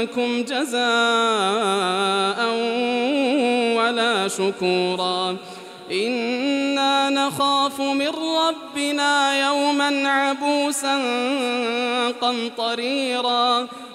منكم جزاء ولا شكورا. إنا نخاف من ربنا يوما عبوسا قمطريرا.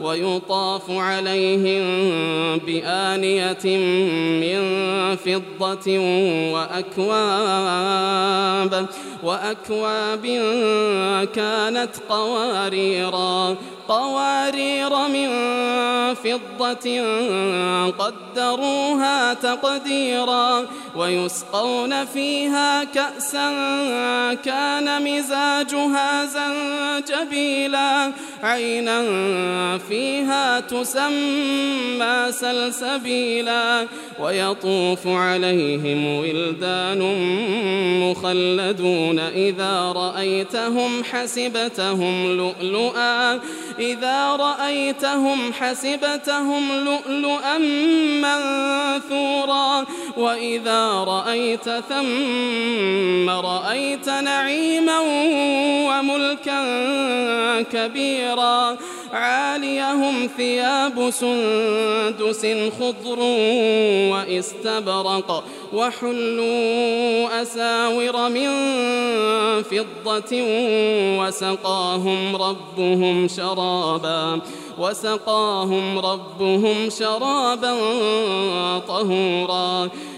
ويطاف عليهم بآنية من فضة وأكواب وأكواب كانت قواريرا قوارير من فضة قدروها تقديرا ويسقون فيها كأسا كان مزاجها زنجبيلا. عينا فيها تسمى سلسبيلا ويطوف عليهم ولدان مخلدون إذا رأيتهم حسبتهم لؤلؤا إذا رأيتهم حسبتهم لؤلؤا منثورا وإذا رأيت ثم رأيت نعيما وملكا كبيرا. عاليهم ثياب سندس خضر واستبرق وحلوا أساور من فضة وسقاهم ربهم شرابا وسقاهم ربهم شرابا طهورا.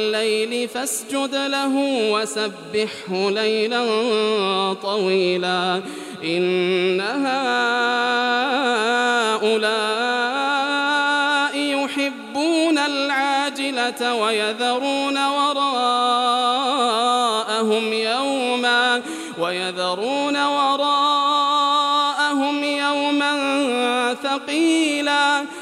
الليل فاسجد له وسبحه ليلا طويلا. إن هؤلاء يحبون العاجلة ويذرون وراءهم يوما ويذرون وراءهم